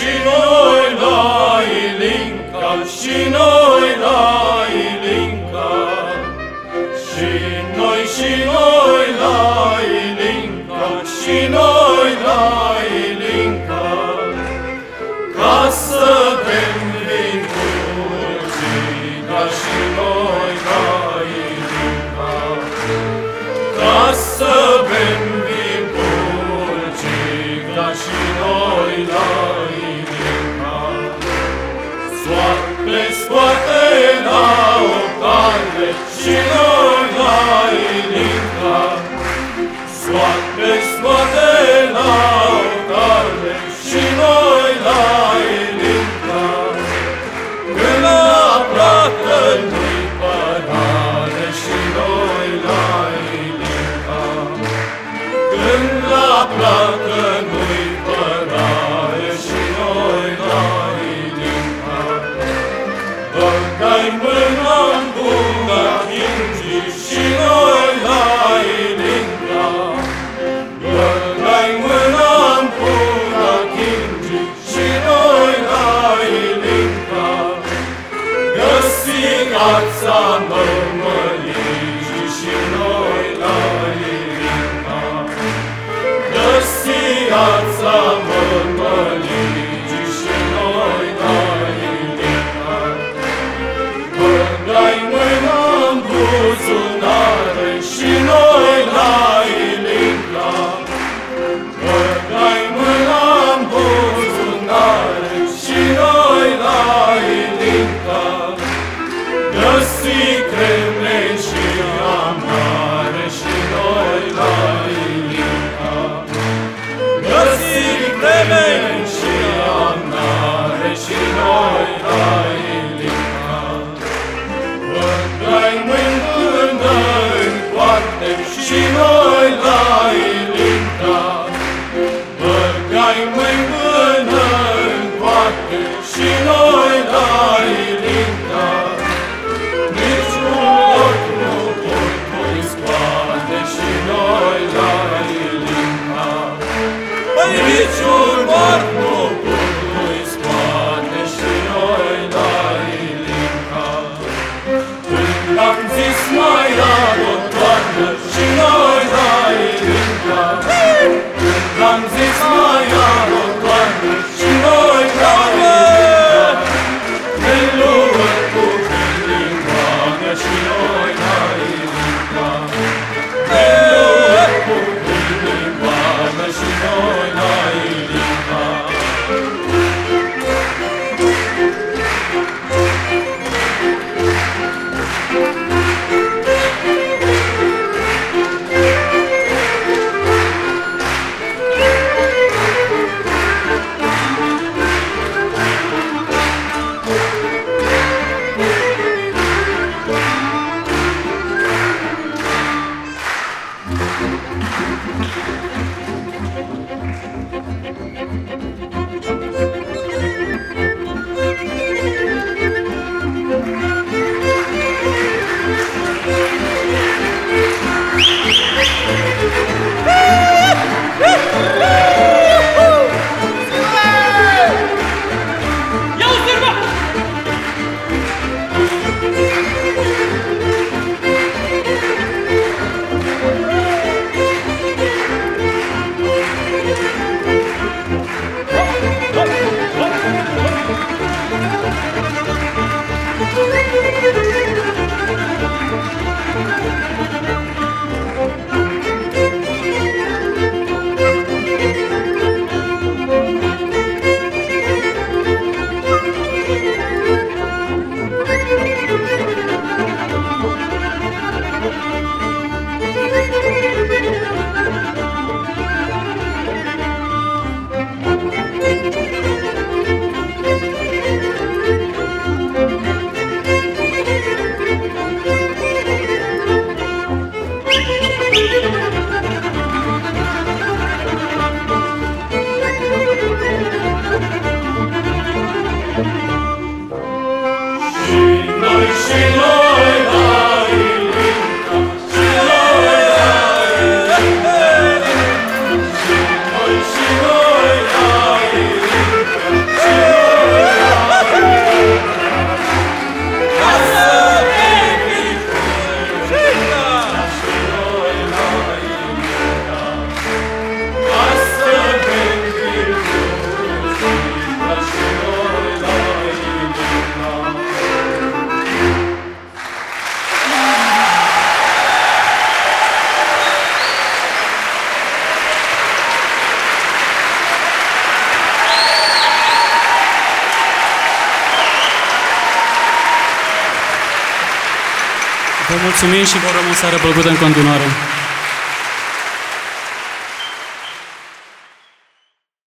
Și noi la Ilinca, și noi la Amen. Morgen ist morgen. Vă mulțumim și vă urăm o seară plăcută în continuare.